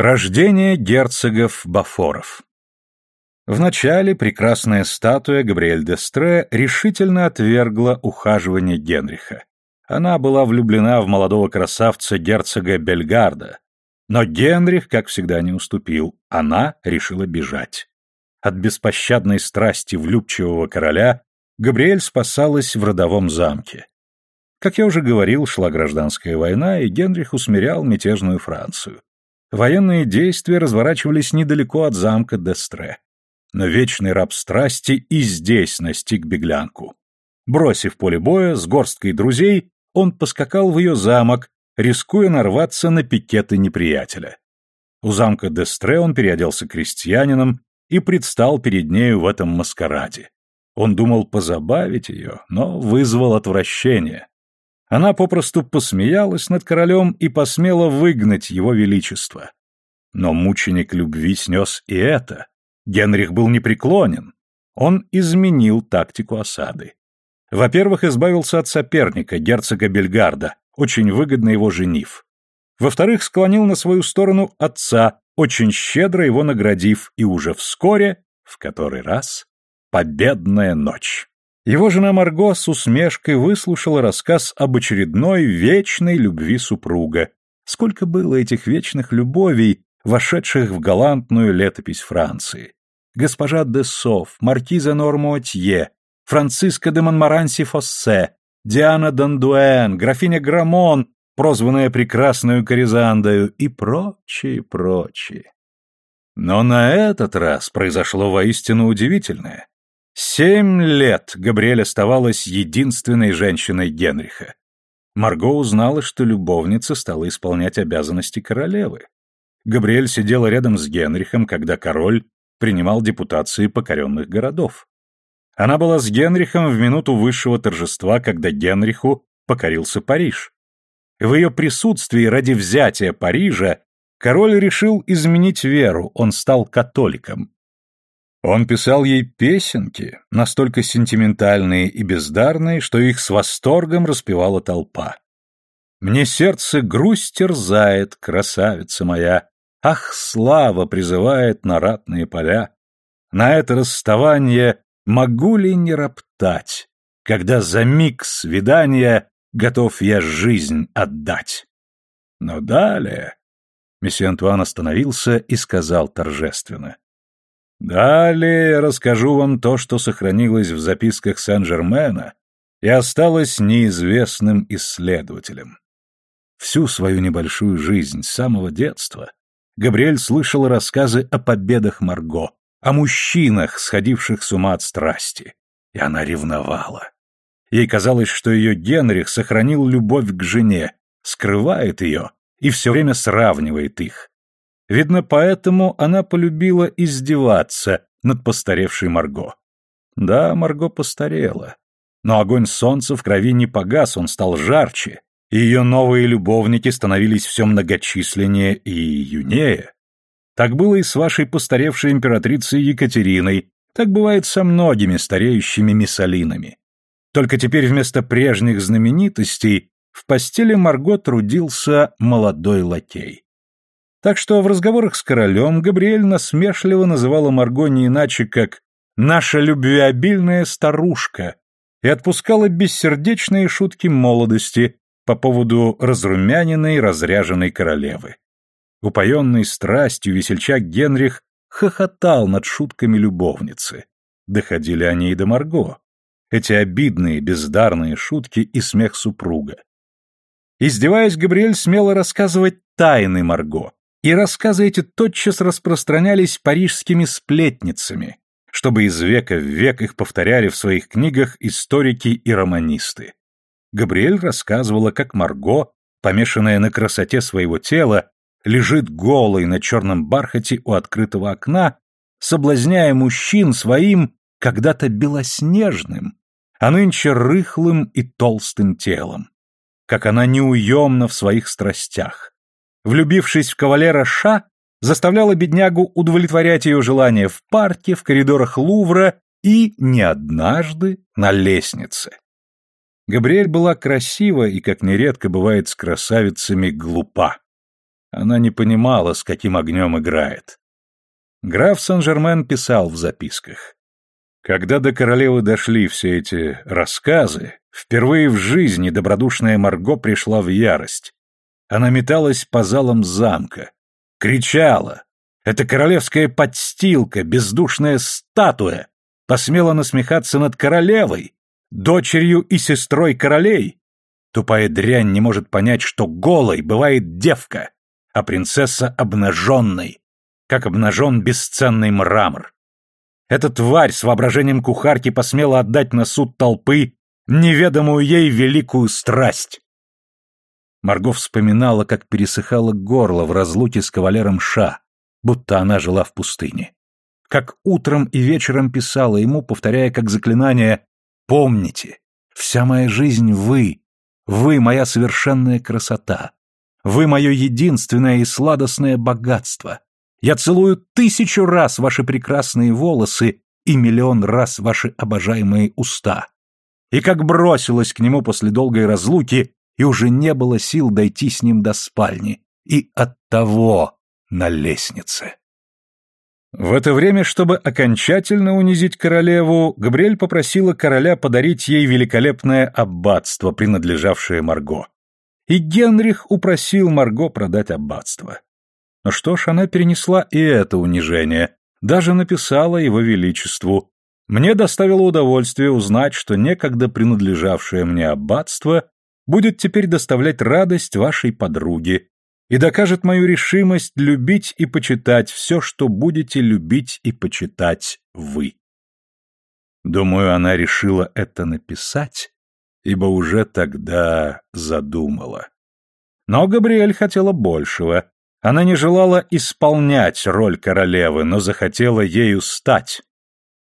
Рождение герцогов Бафоров Вначале прекрасная статуя Габриэль Дестре решительно отвергла ухаживание Генриха. Она была влюблена в молодого красавца герцога Бельгарда. Но Генрих, как всегда, не уступил. Она решила бежать. От беспощадной страсти влюбчивого короля Габриэль спасалась в родовом замке. Как я уже говорил, шла гражданская война, и Генрих усмирял мятежную Францию. Военные действия разворачивались недалеко от замка Дестре. Но вечный раб страсти и здесь настиг беглянку. Бросив поле боя с горсткой друзей, он поскакал в ее замок, рискуя нарваться на пикеты неприятеля. У замка Дестре он переоделся крестьянином и предстал перед нею в этом маскараде. Он думал позабавить ее, но вызвал отвращение. Она попросту посмеялась над королем и посмела выгнать его величество. Но мученик любви снес и это. Генрих был непреклонен. Он изменил тактику осады. Во-первых, избавился от соперника, герцога Бельгарда, очень выгодно его женив. Во-вторых, склонил на свою сторону отца, очень щедро его наградив, и уже вскоре, в который раз, победная ночь. Его жена Марго с усмешкой выслушала рассказ об очередной вечной любви супруга. Сколько было этих вечных любовей, вошедших в галантную летопись Франции. Госпожа де Соф, маркиза Нормуатье, Франциска де Монмаранси Фоссе, Диана Дандуэн, графиня Грамон, прозванная прекрасную Коризандою, и прочие, прочие. Но на этот раз произошло воистину удивительное. Семь лет Габриэль оставалась единственной женщиной Генриха. Марго узнала, что любовница стала исполнять обязанности королевы. Габриэль сидела рядом с Генрихом, когда король принимал депутации покоренных городов. Она была с Генрихом в минуту высшего торжества, когда Генриху покорился Париж. В ее присутствии ради взятия Парижа король решил изменить веру, он стал католиком. Он писал ей песенки, настолько сентиментальные и бездарные, что их с восторгом распевала толпа. «Мне сердце грусть терзает, красавица моя, Ах, слава призывает на ратные поля! На это расставание могу ли не роптать, Когда за миг свидания готов я жизнь отдать?» Но далее... Месье Антуан остановился и сказал торжественно. Далее расскажу вам то, что сохранилось в записках Сен-Жермена и осталось неизвестным исследователям. Всю свою небольшую жизнь, с самого детства, Габриэль слышал рассказы о победах Марго, о мужчинах, сходивших с ума от страсти. И она ревновала. Ей казалось, что ее Генрих сохранил любовь к жене, скрывает ее и все время сравнивает их. Видно, поэтому она полюбила издеваться над постаревшей Марго. Да, Марго постарела. Но огонь солнца в крови не погас, он стал жарче, и ее новые любовники становились все многочисленнее и юнее. Так было и с вашей постаревшей императрицей Екатериной, так бывает со многими стареющими миссалинами. Только теперь вместо прежних знаменитостей в постели Марго трудился молодой лакей. Так что в разговорах с королем Габриэль насмешливо называла Марго не иначе, как «наша любвеобильная старушка» и отпускала бессердечные шутки молодости по поводу разрумяненной, разряженной королевы. Упоенный страстью весельчак Генрих хохотал над шутками любовницы. Доходили они и до Марго. Эти обидные, бездарные шутки и смех супруга. Издеваясь, Габриэль смело рассказывать тайны Марго, и рассказы эти тотчас распространялись парижскими сплетницами, чтобы из века в век их повторяли в своих книгах историки и романисты. Габриэль рассказывала, как Марго, помешанная на красоте своего тела, лежит голой на черном бархате у открытого окна, соблазняя мужчин своим когда-то белоснежным, а нынче рыхлым и толстым телом. Как она неуемна в своих страстях, влюбившись в кавалера Ша, заставляла беднягу удовлетворять ее желания в парке, в коридорах Лувра и не однажды на лестнице. Габриэль была красива и, как нередко бывает с красавицами, глупа. Она не понимала, с каким огнем играет. Граф Сен-Жермен писал в записках. Когда до королевы дошли все эти рассказы, впервые в жизни добродушная Марго пришла в ярость. Она металась по залам замка, кричала. Эта королевская подстилка, бездушная статуя, посмела насмехаться над королевой, дочерью и сестрой королей. Тупая дрянь не может понять, что голой бывает девка, а принцесса обнаженной, как обнажен бесценный мрамор. Эта тварь с воображением кухарки посмела отдать на суд толпы неведомую ей великую страсть. Марго вспоминала, как пересыхало горло в разлуке с кавалером Ша, будто она жила в пустыне. Как утром и вечером писала ему, повторяя как заклинание «Помните, вся моя жизнь вы, вы моя совершенная красота, вы мое единственное и сладостное богатство, я целую тысячу раз ваши прекрасные волосы и миллион раз ваши обожаемые уста. И как бросилась к нему после долгой разлуки, и уже не было сил дойти с ним до спальни, и от того на лестнице. В это время, чтобы окончательно унизить королеву, Габриэль попросила короля подарить ей великолепное аббатство, принадлежавшее Марго. И Генрих упросил Марго продать аббатство. Но что ж, она перенесла и это унижение, даже написала его величеству. Мне доставило удовольствие узнать, что некогда принадлежавшее мне аббатство будет теперь доставлять радость вашей подруге и докажет мою решимость любить и почитать все, что будете любить и почитать вы. Думаю, она решила это написать, ибо уже тогда задумала. Но Габриэль хотела большего. Она не желала исполнять роль королевы, но захотела ею стать.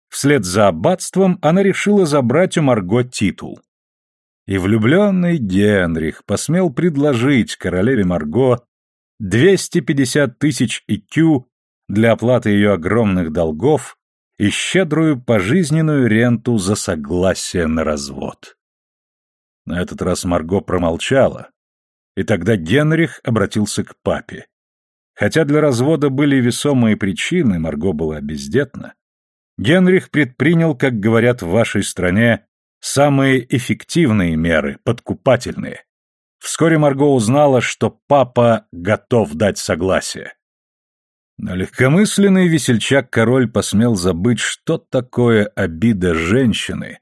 Вслед за аббатством она решила забрать у Марго титул. И влюбленный Генрих посмел предложить королеве Марго 250 тысяч икю для оплаты ее огромных долгов и щедрую пожизненную ренту за согласие на развод. На этот раз Марго промолчала, и тогда Генрих обратился к папе. Хотя для развода были весомые причины, Марго была бездетна, Генрих предпринял, как говорят в вашей стране, самые эффективные меры, подкупательные. Вскоре Марго узнала, что папа готов дать согласие. Но легкомысленный весельчак-король посмел забыть, что такое обида женщины,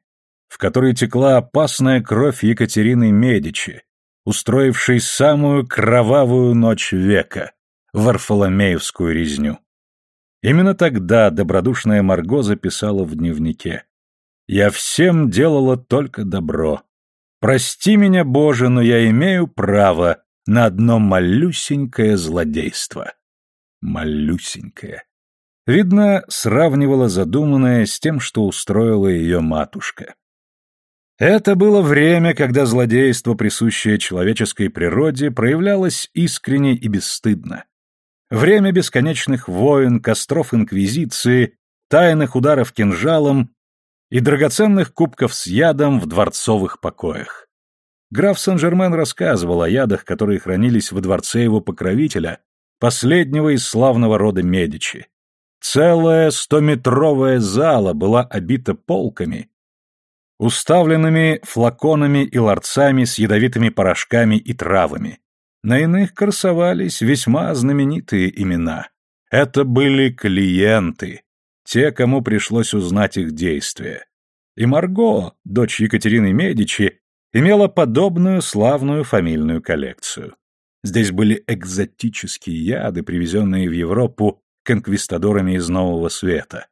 в которой текла опасная кровь Екатерины Медичи, устроившей самую кровавую ночь века, Варфоломеевскую резню. Именно тогда добродушная Марго записала в дневнике. «Я всем делала только добро. Прости меня, Боже, но я имею право на одно малюсенькое злодейство». Малюсенькое. Видно, сравнивала задуманное с тем, что устроила ее матушка. Это было время, когда злодейство, присущее человеческой природе, проявлялось искренне и бесстыдно. Время бесконечных войн, костров инквизиции, тайных ударов кинжалом и драгоценных кубков с ядом в дворцовых покоях. Граф Сен-Жермен рассказывал о ядах, которые хранились во дворце его покровителя, последнего из славного рода Медичи. Целая стометровая зала была обита полками, уставленными флаконами и ларцами с ядовитыми порошками и травами, на иных красовались весьма знаменитые имена. Это были клиенты, те, кому пришлось узнать их действия. И Марго, дочь Екатерины Медичи, имела подобную славную фамильную коллекцию. Здесь были экзотические яды, привезенные в Европу конквистадорами из Нового Света.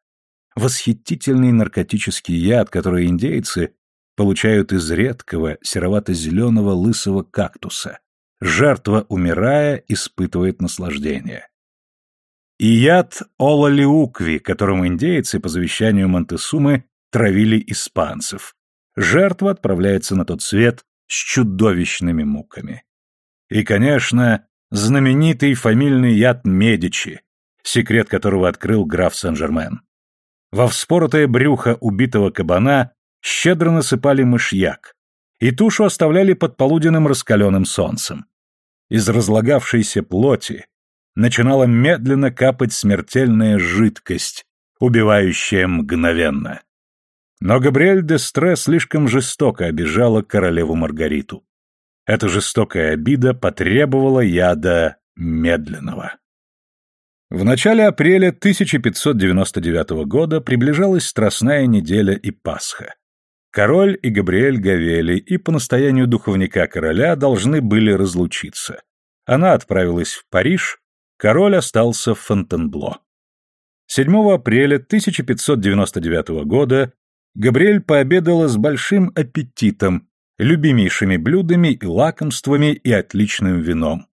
Восхитительный наркотический яд, который индейцы получают из редкого серовато-зеленого лысого кактуса, Жертва, умирая, испытывает наслаждение. И яд олалиукви, которым индейцы по завещанию Монтесумы травили испанцев. Жертва отправляется на тот свет с чудовищными муками. И, конечно, знаменитый фамильный яд Медичи, секрет которого открыл граф Сен-Жермен. Во вспоротое брюхо убитого кабана щедро насыпали мышьяк, и тушу оставляли под полуденным раскаленным солнцем. Из разлагавшейся плоти начинала медленно капать смертельная жидкость, убивающая мгновенно. Но Габриэль де Стре слишком жестоко обижала королеву Маргариту. Эта жестокая обида потребовала яда медленного. В начале апреля 1599 года приближалась Страстная неделя и Пасха. Король и Габриэль Гавели и по настоянию духовника короля должны были разлучиться. Она отправилась в Париж, король остался в Фонтенбло. 7 апреля 1599 года Габриэль пообедала с большим аппетитом, любимейшими блюдами и лакомствами и отличным вином.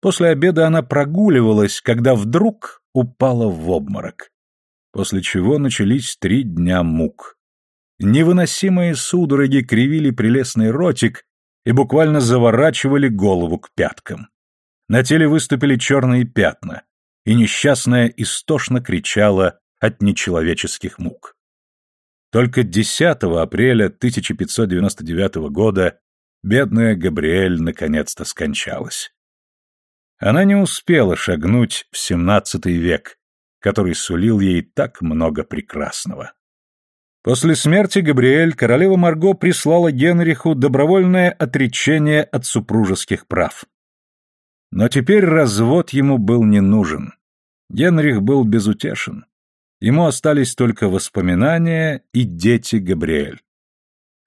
После обеда она прогуливалась, когда вдруг упала в обморок. После чего начались три дня мук. Невыносимые судороги кривили прелестный ротик и буквально заворачивали голову к пяткам. На теле выступили черные пятна, и несчастная истошно кричала от нечеловеческих мук. Только 10 апреля 1599 года бедная Габриэль наконец-то скончалась. Она не успела шагнуть в XVII век, который сулил ей так много прекрасного. После смерти Габриэль королева Марго прислала Генриху добровольное отречение от супружеских прав. Но теперь развод ему был не нужен. Генрих был безутешен. Ему остались только воспоминания и дети Габриэль.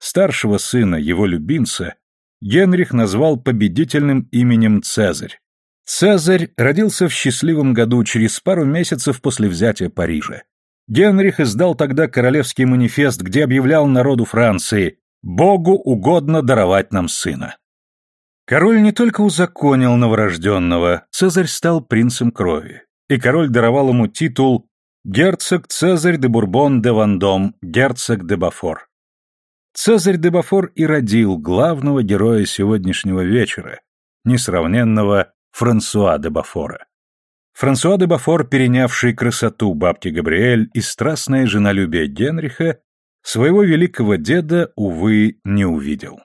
Старшего сына, его любимца, Генрих назвал победительным именем Цезарь, Цезарь родился в счастливом году через пару месяцев после взятия Парижа. Генрих издал тогда королевский манифест, где объявлял народу Франции «Богу угодно даровать нам сына». Король не только узаконил новорожденного, Цезарь стал принцем крови, и король даровал ему титул «Герцог Цезарь де Бурбон де Вандом, герцог де Бафор». Цезарь де Бафор и родил главного героя сегодняшнего вечера, несравненного Франсуа де Бафора. Франсуа де Бафор, перенявший красоту бабки Габриэль и страстное женолюбие Генриха, своего великого деда, увы, не увидел.